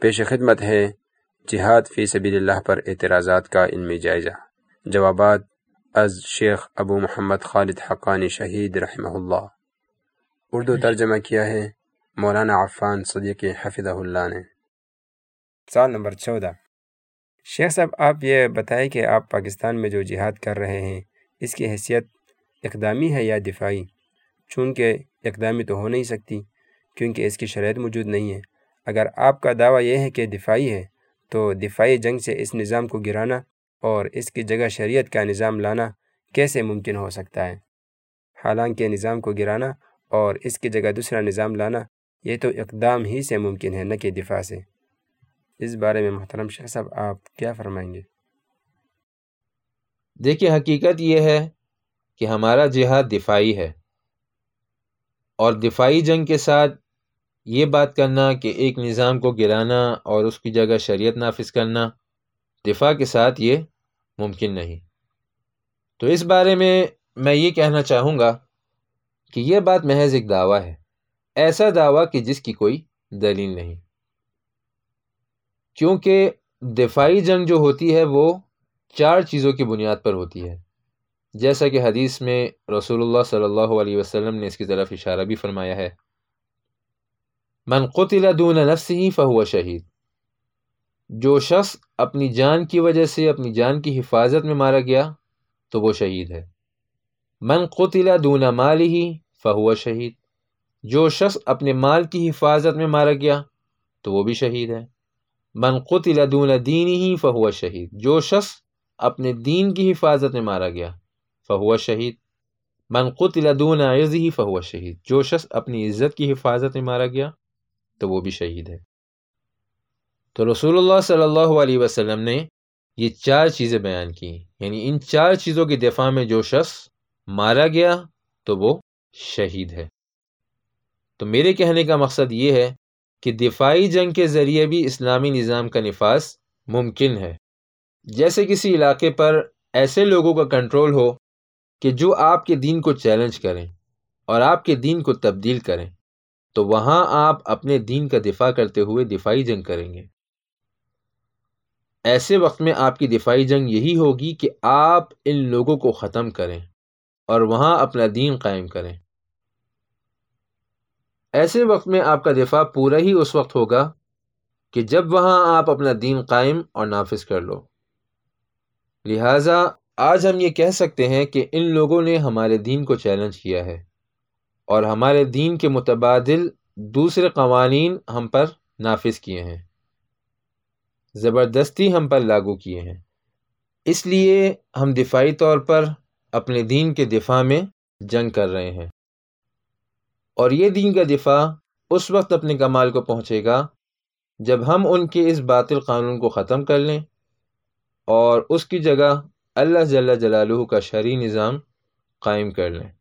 پیش خدمت ہے جہاد فی سبیل اللہ پر اعتراضات کا علمی جائزہ۔ جوابات از شیخ ابو محمد خالد حقانی شہید رحمہ اللہ۔ اردو ترجمہ کیا ہے؟ مولانا عفان صدیق حفظہ اللہ نے۔ سال نمبر چودہ۔ شیخ صاحب آپ یہ بتائیں کہ آپ پاکستان میں جو جہاد کر رہے ہیں اس کی حیثیت اقدامی ہے یا دفاعی؟ چونکہ اقدامی تو ہو نہیں سکتی کیونکہ اس کی شرائط موجود نہیں ہے اگر آپ کا دعویٰ یہ ہے کہ دفاعی ہے، تو دفاعی جنگ سے اس نظام کو گرانا اور اس کی جگہ شریعت کا نظام لانا کیسے ممکن ہو سکتا ہے؟ حالانکہ نظام کو گرانا اور اس کی جگہ دوسرا نظام لانا یہ تو اقدام ہی سے ممکن ہے، نہ کہ دفاع سے۔ اس بارے میں محترم شیخ صاحب، آپ کیا فرمائیں گے؟ دیکھیے، حقیقت یہ ہے کہ ہمارا جہاد دفاعی ہے اور دفاعی جنگ کے ساتھ یہ بات کرنا کہ ایک نظام کو گرانا اور اس کی جگہ شریعت نافذ کرنا دفاع کے ساتھ یہ ممکن نہیں۔ تو اس بارے میں میں یہ کہنا چاہوں گا کہ یہ بات محض ایک دعویٰ ہے۔ ایسا دعویٰ کہ جس کی کوئی دلیل نہیں۔ کیونکہ دفاعی جنگ جو ہوتی ہے وہ چار چیزوں کی بنیاد پر ہوتی ہے۔ جیسا کہ حدیث میں رسول اللہ صلی اللہ علیہ وسلم نے اس کی طرف اشارہ بھی فرمایا ہے۔ من قتل دون نفسه فهو شہید جو شخص اپنی جان کی وجہ سے اپنی جان کی حفاظت میں مارا گیا تو وہ شہید ہے۔ من قتل دون ماله فهو شہید۔ جو شخص اپنے مال کی حفاظت میں مارا گیا تو وہ بھی شہید ہے۔ من قتل دون دینه فهو شہید۔ جو شخص اپنے دین کی حفاظت میں مارا گیا فہو شہید۔ من قتل دون عرضه فهو شہید۔ جو شخص اپنی عزت کی حفاظت میں مارا گیا تو وہ بھی شہید ہے۔ تو رسول اللہ صلی اللہ علیہ وسلم نے یہ چار چیزیں بیان کی۔ یعنی ان چار چیزوں کی دفاع میں جو شخص مارا گیا تو وہ شہید ہے۔ تو میرے کہنے کا مقصد یہ ہے کہ دفاعی جنگ کے ذریعے بھی اسلامی نظام کا نفاذ ممکن ہے۔ جیسے کسی علاقے پر ایسے لوگوں کا کنٹرول ہو کہ جو آپ کے دین کو چیلنج کریں اور آپ کے دین کو تبدیل کریں۔ تو وہاں آپ اپنے دین کا دفاع کرتے ہوئے دفاعی جنگ کریں گے۔ ایسے وقت میں آپ کی دفاعی جنگ یہی ہوگی کہ آپ ان لوگوں کو ختم کریں اور وہاں اپنا دین قائم کریں۔ ایسے وقت میں آپ کا دفاع پورا ہی اس وقت ہوگا کہ جب وہاں آپ اپنا دین قائم اور نافذ کر لو۔ لہٰذا آج ہم یہ کہہ سکتے ہیں کہ ان لوگوں نے ہمارے دین کو چیلنج کیا ہے۔ اور ہمارے دین کے متبادل دوسرے قوانین ہم پر نافذ کیے ہیں۔ زبردستی ہم پر لاگو کیے ہیں۔ اس لیے ہم دفاعی طور پر اپنے دین کے دفاع میں جنگ کر رہے ہیں۔ اور یہ دین کا دفاع اس وقت اپنے کمال کو پہنچے گا جب ہم ان کے اس باطل قانون کو ختم کر لیں اور اس کی جگہ اللہ جل جلالہ کا شرعی نظام قائم کر لیں۔